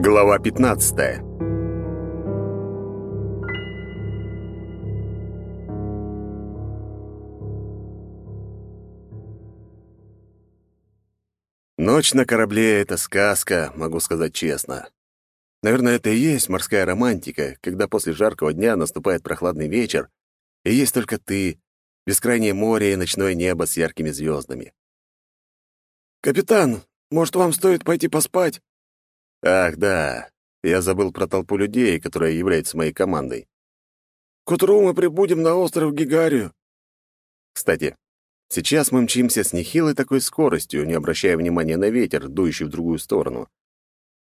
Глава 15. Ночь на корабле — это сказка, могу сказать честно. Наверное, это и есть морская романтика, когда после жаркого дня наступает прохладный вечер, и есть только ты, бескрайнее море и ночное небо с яркими звездами. «Капитан, может, вам стоит пойти поспать?» Ах, да, я забыл про толпу людей, которая является моей командой. «К утру мы прибудем на остров Гигарию». Кстати, сейчас мы мчимся с нехилой такой скоростью, не обращая внимания на ветер, дующий в другую сторону.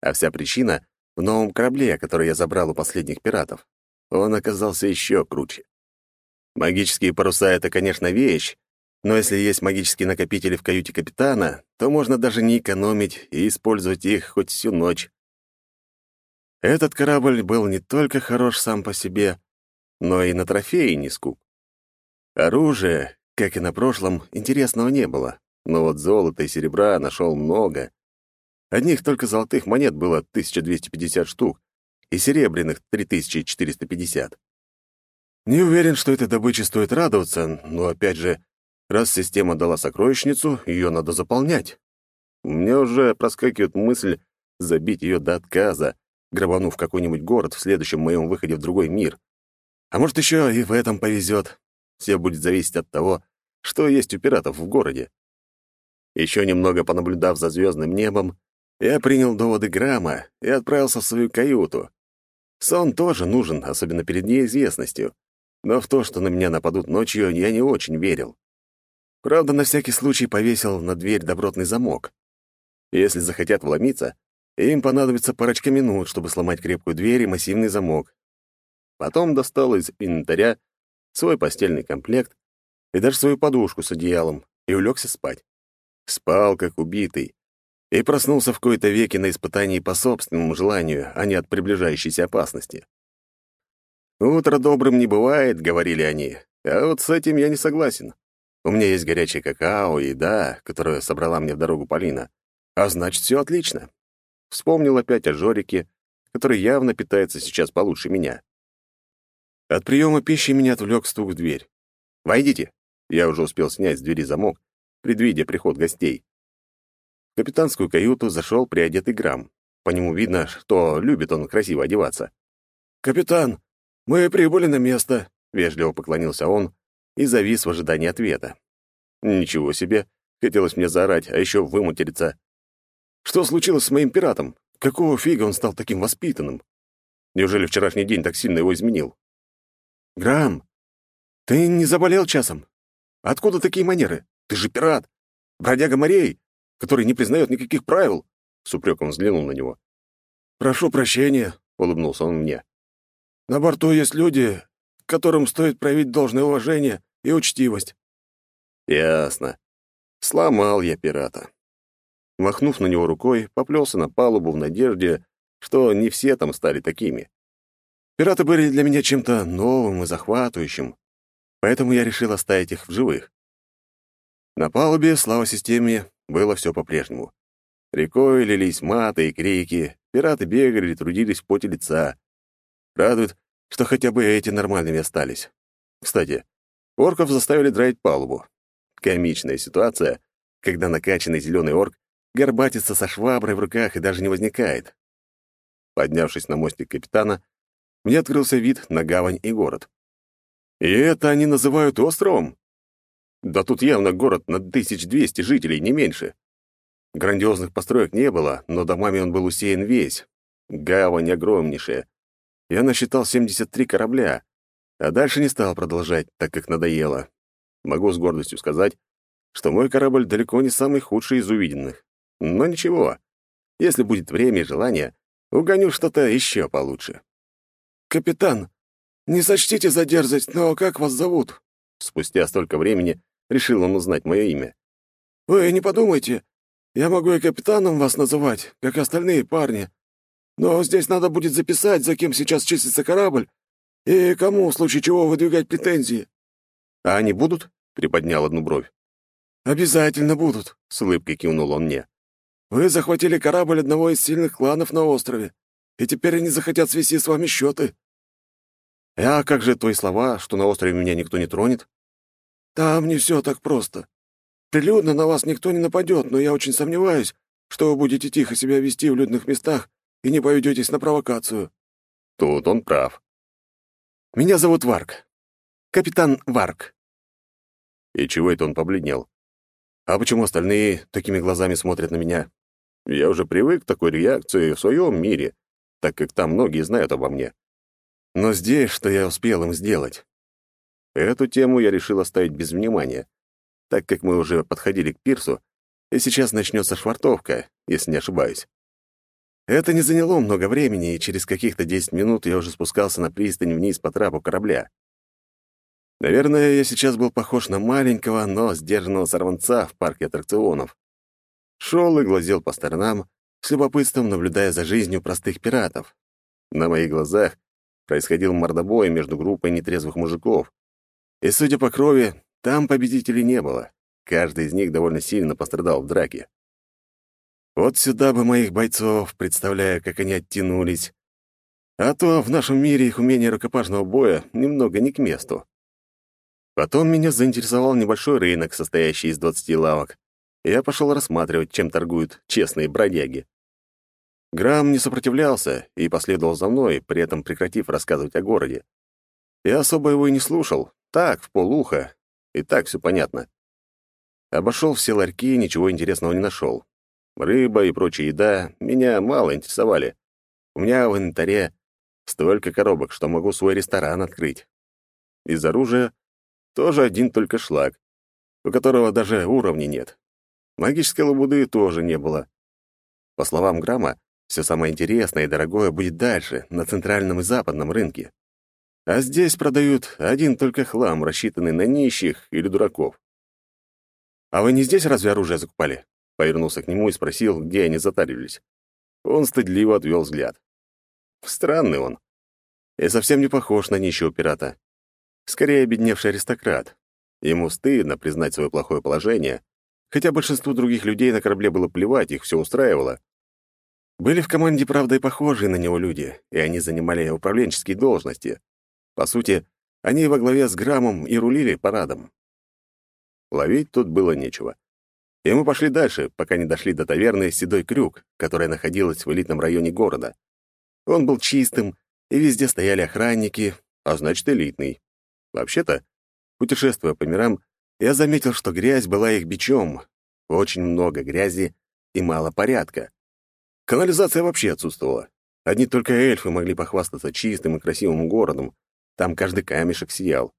А вся причина в новом корабле, который я забрал у последних пиратов. Он оказался еще круче. Магические паруса — это, конечно, вещь, но если есть магические накопители в каюте капитана, то можно даже не экономить и использовать их хоть всю ночь. Этот корабль был не только хорош сам по себе, но и на трофеи не скуп. Оружия, как и на прошлом, интересного не было, но вот золота и серебра нашел много. Одних только золотых монет было 1250 штук и серебряных — 3450. Не уверен, что этой добыче стоит радоваться, но, опять же, раз система дала сокровищницу, ее надо заполнять. Мне уже проскакивает мысль забить ее до отказа, грабанув какой-нибудь город в следующем моем выходе в другой мир. А может, еще и в этом повезет. Все будет зависеть от того, что есть у пиратов в городе. Еще немного понаблюдав за звездным небом, я принял доводы Грамма и отправился в свою каюту. Сон тоже нужен, особенно перед неизвестностью. Но в то, что на меня нападут ночью, я не очень верил. Правда, на всякий случай повесил на дверь добротный замок. Если захотят вломиться, им понадобится парочка минут, чтобы сломать крепкую дверь и массивный замок. Потом достал из инвентаря свой постельный комплект и даже свою подушку с одеялом и улегся спать. Спал, как убитый, и проснулся в кои-то веки на испытании по собственному желанию, а не от приближающейся опасности. «Утро добрым не бывает», — говорили они, а вот с этим я не согласен. У меня есть горячее какао и еда, которую собрала мне в дорогу Полина, а значит, все отлично. Вспомнил опять о Жорике, который явно питается сейчас получше меня. От приема пищи меня отвлек стук в дверь. «Войдите!» Я уже успел снять с двери замок, предвидя приход гостей. В капитанскую каюту зашел приодетый Грамм. По нему видно, что любит он красиво одеваться. «Капитан, мы прибыли на место», — вежливо поклонился он и завис в ожидании ответа. «Ничего себе!» — хотелось мне заорать, а еще выматериться. Что случилось с моим пиратом? Какого фига он стал таким воспитанным? Неужели вчерашний день так сильно его изменил? Грам, ты не заболел часом? Откуда такие манеры? Ты же пират, бродяга морей, который не признает никаких правил. С упреком взглянул на него. «Прошу прощения», — улыбнулся он мне. «На борту есть люди, которым стоит проявить должное уважение и учтивость». «Ясно. Сломал я пирата. Махнув на него рукой, поплелся на палубу в надежде, что не все там стали такими. Пираты были для меня чем-то новым и захватывающим, поэтому я решил оставить их в живых. На палубе, слава системе, было все по-прежнему. Рекой лились маты и крики, пираты бегали и трудились в поте лица. Радует, что хотя бы эти нормальными остались. Кстати, орков заставили драить палубу. Комичная ситуация, когда накачанный зеленый орк горбатится со шваброй в руках и даже не возникает. Поднявшись на мостик капитана, мне открылся вид на гавань и город. И это они называют островом? Да тут явно город на 1200 жителей, не меньше. Грандиозных построек не было, но домами он был усеян весь. Гавань огромнейшая. Я насчитал 73 корабля, а дальше не стал продолжать, так как надоело. Могу с гордостью сказать, что мой корабль далеко не самый худший из увиденных. Но ничего, если будет время и желание, угоню что-то еще получше. «Капитан, не сочтите за дерзость, но как вас зовут?» Спустя столько времени решил он узнать мое имя. «Вы не подумайте, я могу и капитаном вас называть, как остальные парни. Но здесь надо будет записать, за кем сейчас числится корабль, и кому, в случае чего, выдвигать претензии». «А они будут?» — приподнял одну бровь. «Обязательно будут», — с улыбкой кивнул он мне. Вы захватили корабль одного из сильных кланов на острове, и теперь они захотят свести с вами счеты. А как же твои слова, что на острове меня никто не тронет? Там не все так просто. Прилюдно на вас никто не нападет, но я очень сомневаюсь, что вы будете тихо себя вести в людных местах и не поведетесь на провокацию. Тут он прав. Меня зовут Варк. Капитан Варк. И чего это он побледнел? А почему остальные такими глазами смотрят на меня? Я уже привык к такой реакции в своем мире, так как там многие знают обо мне. Но здесь что я успел им сделать? Эту тему я решил оставить без внимания, так как мы уже подходили к пирсу, и сейчас начнется швартовка, если не ошибаюсь. Это не заняло много времени, и через каких-то 10 минут я уже спускался на пристань вниз по трапу корабля. Наверное, я сейчас был похож на маленького, но сдержанного сорванца в парке аттракционов. Шел и глазел по сторонам, с любопытством наблюдая за жизнью простых пиратов. На моих глазах происходил мордобой между группой нетрезвых мужиков. И, судя по крови, там победителей не было. Каждый из них довольно сильно пострадал в драке. Вот сюда бы моих бойцов, представляя, как они оттянулись. А то в нашем мире их умение рукопашного боя немного не к месту. Потом меня заинтересовал небольшой рынок, состоящий из 20 лавок. Я пошел рассматривать, чем торгуют честные бродяги. Грамм не сопротивлялся и последовал за мной, при этом прекратив рассказывать о городе. Я особо его и не слушал, так, в полуха, и так все понятно. Обошел все ларьки, ничего интересного не нашел. Рыба и прочая еда меня мало интересовали. У меня в инвентаре столько коробок, что могу свой ресторан открыть. Из оружия тоже один только шлак, у которого даже уровней нет. Магической лабуды тоже не было. По словам Грамма, все самое интересное и дорогое будет дальше, на центральном и западном рынке. А здесь продают один только хлам, рассчитанный на нищих или дураков. «А вы не здесь разве оружие закупали?» Повернулся к нему и спросил, где они затаривались. Он стыдливо отвел взгляд. Странный он. И совсем не похож на нищего пирата скорее обедневший аристократ. Ему стыдно признать свое плохое положение, хотя большинству других людей на корабле было плевать, их все устраивало. Были в команде, правда, и похожие на него люди, и они занимали управленческие должности. По сути, они во главе с Граммом и рулили парадом. Ловить тут было нечего. И мы пошли дальше, пока не дошли до таверны «Седой крюк», которая находилась в элитном районе города. Он был чистым, и везде стояли охранники, а значит, элитный. Вообще-то, путешествуя по мирам, я заметил, что грязь была их бичом. Очень много грязи и мало порядка. Канализация вообще отсутствовала. Одни только эльфы могли похвастаться чистым и красивым городом. Там каждый камешек сиял.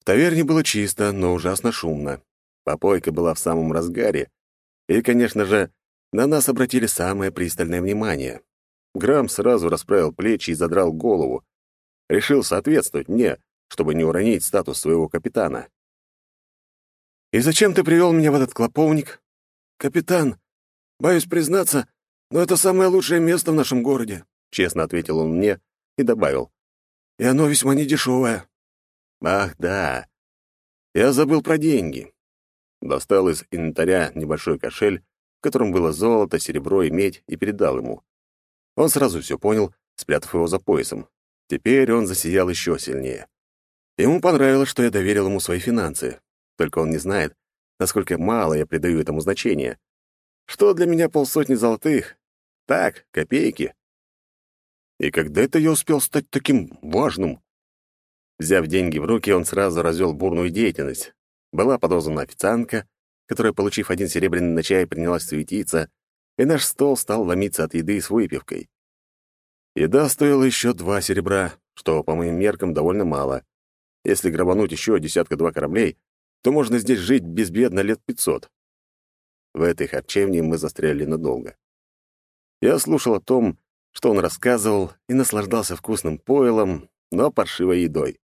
В таверне было чисто, но ужасно шумно. Попойка была в самом разгаре. И, конечно же, на нас обратили самое пристальное внимание. Грамм сразу расправил плечи и задрал голову. Решил соответствовать мне, чтобы не уронить статус своего капитана. «И зачем ты привел меня в этот клоповник?» «Капитан, боюсь признаться, но это самое лучшее место в нашем городе», — честно ответил он мне и добавил. «И оно весьма недешевое». «Ах, да. Я забыл про деньги». Достал из инвентаря небольшой кошель, в котором было золото, серебро и медь, и передал ему. Он сразу все понял, спрятав его за поясом. Теперь он засиял еще сильнее. Ему понравилось, что я доверил ему свои финансы. Только он не знает, насколько мало я придаю этому значения. Что для меня полсотни золотых? Так, копейки. И когда это я успел стать таким важным? Взяв деньги в руки, он сразу развел бурную деятельность. Была подозвана официантка, которая, получив один серебряный на чай, принялась светиться, и наш стол стал ломиться от еды с выпивкой. Еда стоила еще два серебра, что, по моим меркам, довольно мало. Если грабануть еще десятка-два кораблей, то можно здесь жить безбедно лет пятьсот. В этой харчевне мы застряли надолго. Я слушал о том, что он рассказывал, и наслаждался вкусным пойлом, но паршивой едой.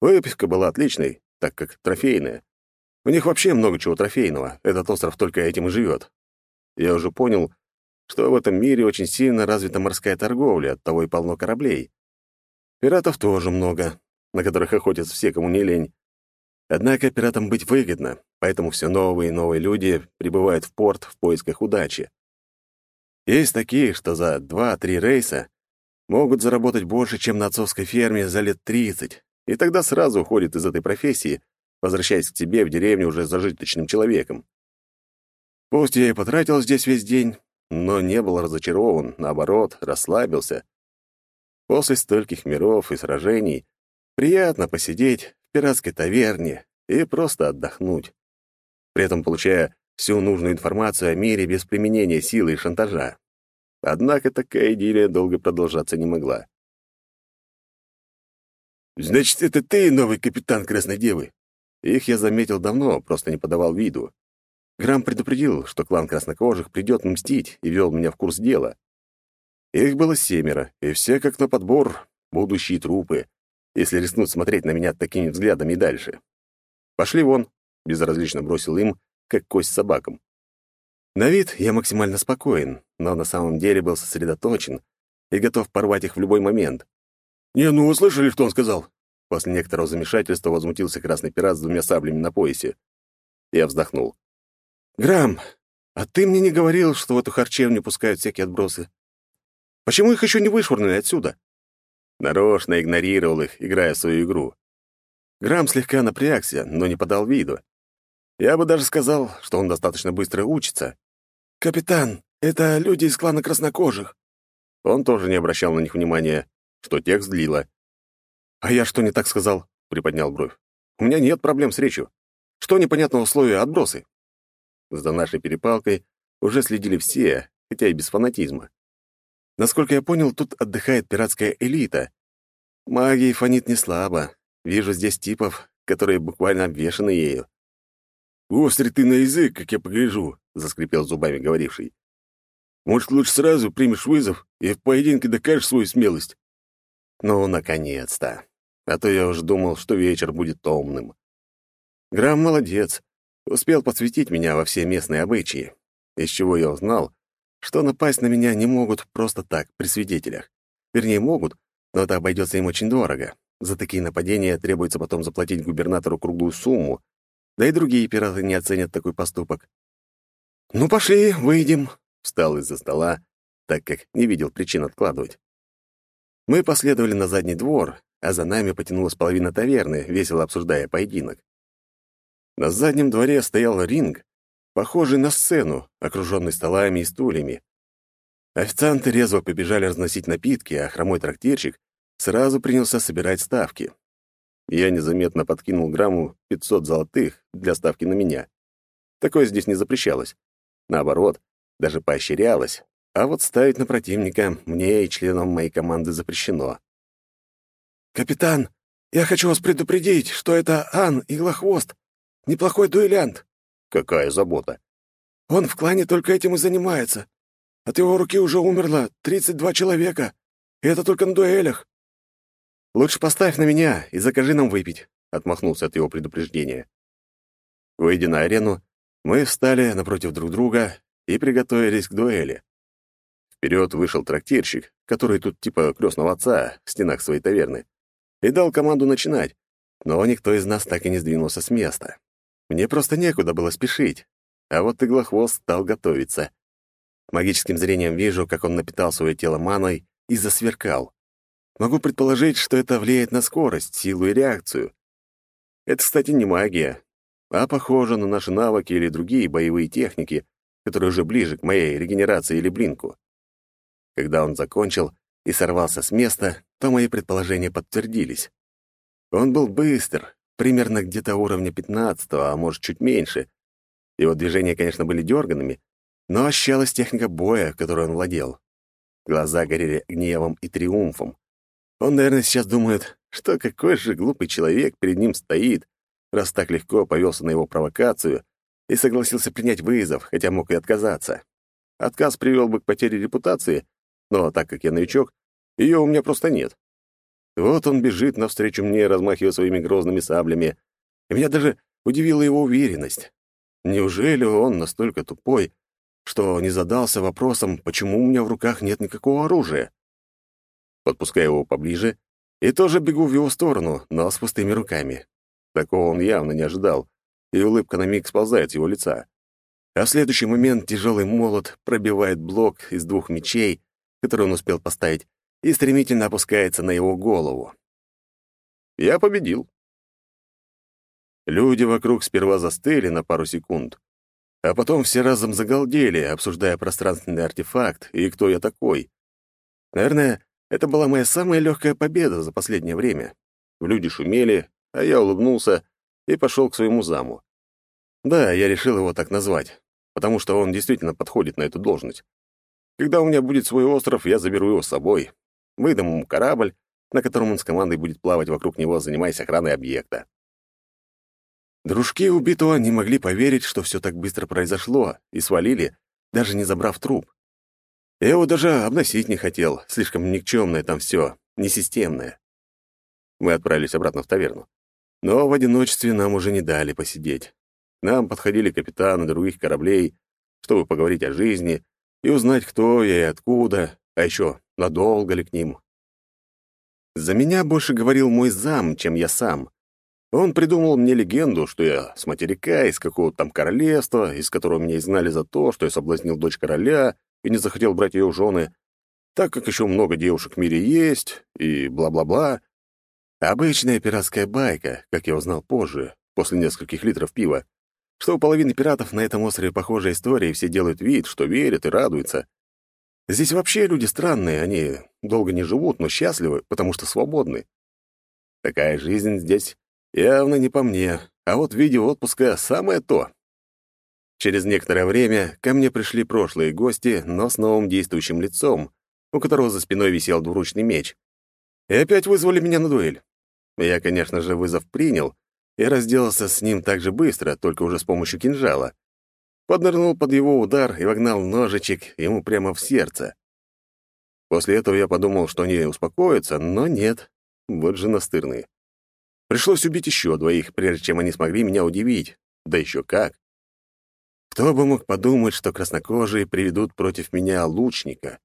Выпивка была отличной, так как трофейная. У них вообще много чего трофейного, этот остров только этим и живет. Я уже понял, что в этом мире очень сильно развита морская торговля, оттого и полно кораблей. Пиратов тоже много, на которых охотятся все, кому не лень. Однако пиратам быть выгодно, поэтому все новые и новые люди прибывают в порт в поисках удачи. Есть такие, что за два-три рейса могут заработать больше, чем на отцовской ферме за лет 30, и тогда сразу уходят из этой профессии, возвращаясь к себе в деревню уже зажиточным человеком. Пусть я и потратил здесь весь день, но не был разочарован, наоборот, расслабился. После стольких миров и сражений приятно посидеть в пиратской таверне и просто отдохнуть, при этом получая всю нужную информацию о мире без применения силы и шантажа. Однако такая идиллия долго продолжаться не могла. «Значит, это ты новый капитан Красной Девы?» Их я заметил давно, просто не подавал виду. Грамм предупредил, что клан краснокожих придет мстить, и вел меня в курс дела. Их было семеро, и все как на подбор, будущие трупы, если рискнут смотреть на меня такими взглядами и дальше. «Пошли вон», — безразлично бросил им, как кость собакам. На вид я максимально спокоен, но на самом деле был сосредоточен и готов порвать их в любой момент. «Не, ну вы слышали, что он сказал?» После некоторого замешательства возмутился красный пират с двумя саблями на поясе. Я вздохнул. «Грамм, а ты мне не говорил, что в эту харчевню пускают всякие отбросы? Почему их еще не вышвырнули отсюда?» Нарочно игнорировал их, играя в свою игру. Грамм слегка напрягся, но не подал виду. Я бы даже сказал, что он достаточно быстро учится. «Капитан, это люди из клана краснокожих». Он тоже не обращал на них внимания, что тех злило. «А я что не так сказал?» — приподнял бровь. «У меня нет проблем с речью. Что непонятного условия отбросы?» За нашей перепалкой уже следили все, хотя и без фанатизма. Насколько я понял, тут отдыхает пиратская элита. Магии фонит не слабо. Вижу здесь типов, которые буквально обвешаны ею. «Острый ты на язык, как я погляжу», — заскрипел зубами говоривший. «Может, лучше сразу примешь вызов и в поединке докажешь свою смелость?» «Ну, наконец-то! А то я уже думал, что вечер будет томным. Грамм молодец, успел подсветить меня во все местные обычаи, из чего я узнал, что напасть на меня не могут просто так, при свидетелях. Вернее, могут, но это обойдется им очень дорого. За такие нападения требуется потом заплатить губернатору круглую сумму, да и другие пираты не оценят такой поступок. «Ну, пошли, выйдем», — встал из-за стола, так как не видел причин откладывать. Мы последовали на задний двор, а за нами потянулась половина таверны, весело обсуждая поединок. На заднем дворе стоял ринг, похожий на сцену, окруженный столами и стульями. Официанты резво побежали разносить напитки, а хромой трактирщик сразу принялся собирать ставки. Я незаметно подкинул грамму 500 золотых для ставки на меня. Такое здесь не запрещалось. Наоборот, даже поощрялось. А вот ставить на противника мне и членам моей команды запрещено. «Капитан, я хочу вас предупредить, что это Ан Иглохвост, неплохой дуэлянт». «Какая забота!» «Он в клане только этим и занимается. От его руки уже умерло 32 человека, и это только на дуэлях. «Лучше поставь на меня и закажи нам выпить», — отмахнулся от его предупреждения. Выйдя на арену, мы встали напротив друг друга и приготовились к дуэли. Вперед вышел трактирщик, который тут типа крестного отца в стенах своей таверны, и дал команду начинать, но никто из нас так и не сдвинулся с места. Мне просто некуда было спешить, а вот иглохвост стал готовиться. Магическим зрением вижу, как он напитал свое тело маной и засверкал. Могу предположить, что это влияет на скорость, силу и реакцию. Это, кстати, не магия, а похоже на наши навыки или другие боевые техники, которые уже ближе к моей регенерации или блинку. Когда он закончил и сорвался с места, то мои предположения подтвердились. Он был быстр, примерно где-то уровня 15 а может, чуть меньше. Его движения, конечно, были дерганными, но ощущалась техника боя, которой он владел. Глаза горели гневом и триумфом. Он, наверное, сейчас думает, что какой же глупый человек перед ним стоит, раз так легко повелся на его провокацию и согласился принять вызов, хотя мог и отказаться. Отказ привел бы к потере репутации, но так как я новичок, ее у меня просто нет. Вот он бежит навстречу мне, размахивая своими грозными саблями, и меня даже удивила его уверенность. Неужели он настолько тупой, что не задался вопросом, почему у меня в руках нет никакого оружия? подпускаю его поближе и тоже бегу в его сторону, но с пустыми руками. Такого он явно не ожидал, и улыбка на миг сползает с его лица. А в следующий момент тяжелый молот пробивает блок из двух мечей, который он успел поставить, и стремительно опускается на его голову. Я победил. Люди вокруг сперва застыли на пару секунд, а потом все разом загалдели, обсуждая пространственный артефакт и кто я такой. Наверное, это была моя самая легкая победа за последнее время. Люди шумели, а я улыбнулся и пошел к своему заму. Да, я решил его так назвать, потому что он действительно подходит на эту должность. Когда у меня будет свой остров, я заберу его с собой, выдам ему корабль, на котором он с командой будет плавать вокруг него, занимаясь охраной объекта. Дружки убитого не могли поверить, что все так быстро произошло, и свалили, даже не забрав труп. Я его даже обносить не хотел, слишком никчемное там все, несистемное. Мы отправились обратно в таверну. Но в одиночестве нам уже не дали посидеть. Нам подходили капитаны других кораблей, чтобы поговорить о жизни и узнать, кто я и откуда, а еще надолго ли к ним. За меня больше говорил мой зам, чем я сам. Он придумал мне легенду, что я с материка, из какого-то там королевства, из которого меня изгнали за то, что я соблазнил дочь короля и не захотел брать ее в жены, так как еще много девушек в мире есть, и бла-бла-бла. Обычная пиратская байка, как я узнал позже, после нескольких литров пива, что у половины пиратов на этом острове похожая история, и все делают вид, что верят и радуются. Здесь вообще люди странные, они долго не живут, но счастливы, потому что свободны. Такая жизнь здесь Явно не по мне, а вот в виде отпуска самое то. Через некоторое время ко мне пришли прошлые гости, но с новым действующим лицом, у которого за спиной висел двуручный меч. И опять вызвали меня на дуэль. Я, конечно же, вызов принял и разделался с ним так же быстро, только уже с помощью кинжала. Поднырнул под его удар и вогнал ножичек ему прямо в сердце. После этого я подумал, что они успокоятся, но нет, вот же настырные. Пришлось убить еще двоих, прежде чем они смогли меня удивить. Да еще как. Кто бы мог подумать, что краснокожие приведут против меня лучника?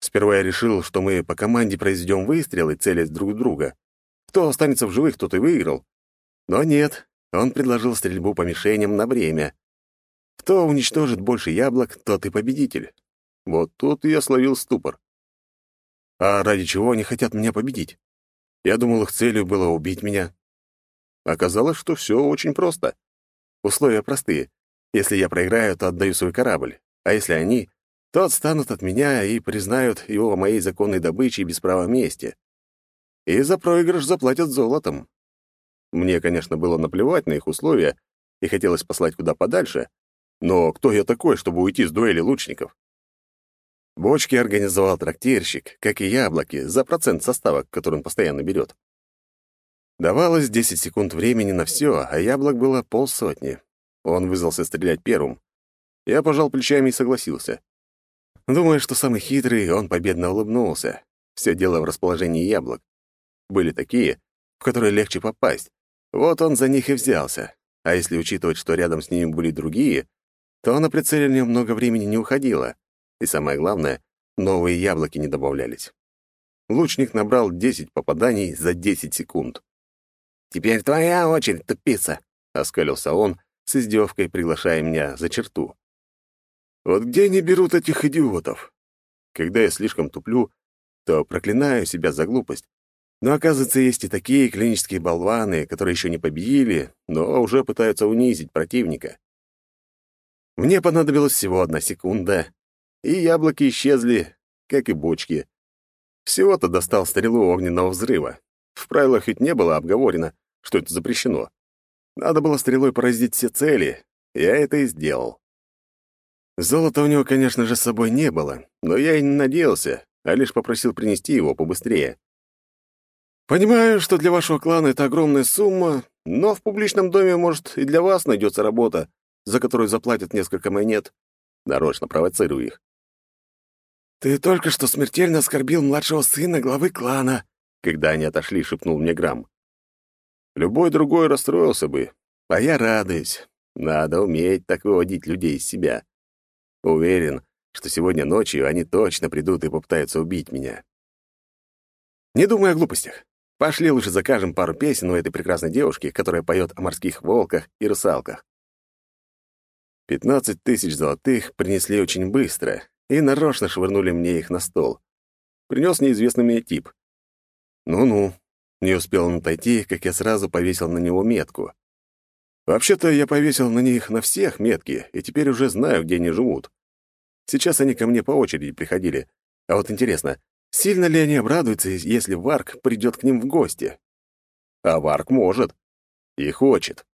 Сперва я решил, что мы по команде произведем выстрелы, целясь друг друга. Кто останется в живых, тот и выиграл. Но нет, он предложил стрельбу по мишеням на время. Кто уничтожит больше яблок, тот и победитель. Вот тут я словил ступор. А ради чего они хотят меня победить? Я думал, их целью было убить меня. Оказалось, что все очень просто. Условия простые. Если я проиграю, то отдаю свой корабль. А если они, то отстанут от меня и признают его моей законной добычей без права мести. И за проигрыш заплатят золотом. Мне, конечно, было наплевать на их условия, и хотелось послать куда подальше, но кто я такой, чтобы уйти с дуэли лучников? Бочки организовал трактирщик, как и яблоки, за процент состава, который он постоянно берет. Давалось 10 секунд времени на все, а яблок было полсотни. Он вызвался стрелять первым. Я пожал плечами и согласился. Думая, что самый хитрый, он победно улыбнулся. Все дело в расположении яблок. Были такие, в которые легче попасть. Вот он за них и взялся. А если учитывать, что рядом с ними были другие, то на прицеливание много времени не уходило. И самое главное, новые яблоки не добавлялись. Лучник набрал 10 попаданий за 10 секунд. «Теперь твоя очередь, тупица!» — оскалился он, с издевкой приглашая меня за черту. «Вот где они берут этих идиотов? Когда я слишком туплю, то проклинаю себя за глупость. Но, оказывается, есть и такие клинические болваны, которые еще не победили, но уже пытаются унизить противника. Мне понадобилась всего одна секунда, и яблоки исчезли, как и бочки. Всего-то достал стрелу огненного взрыва. В правилах ведь не было обговорено, что это запрещено. Надо было стрелой поразить все цели. Я это и сделал. Золота у него, конечно же, с собой не было, но я и не надеялся, а лишь попросил принести его побыстрее. «Понимаю, что для вашего клана это огромная сумма, но в публичном доме, может, и для вас найдется работа, за которую заплатят несколько монет». Нарочно провоцирую их. «Ты только что смертельно оскорбил младшего сына главы клана», когда они отошли, шепнул мне Грамм. Любой другой расстроился бы, а я радуюсь. Надо уметь так выводить людей из себя. Уверен, что сегодня ночью они точно придут и попытаются убить меня. Не думай о глупостях. Пошли лучше закажем пару песен у этой прекрасной девушки, которая поет о морских волках и русалках. Пятнадцать тысяч золотых принесли очень быстро и нарочно швырнули мне их на стол. Принес неизвестный мне тип. Ну-ну, не успел он отойти, как я сразу повесил на него метку. Вообще-то я повесил на них на всех метки, и теперь уже знаю, где они живут. Сейчас они ко мне по очереди приходили. А вот интересно, сильно ли они обрадуются, если Варк придет к ним в гости? А Варк может. И хочет.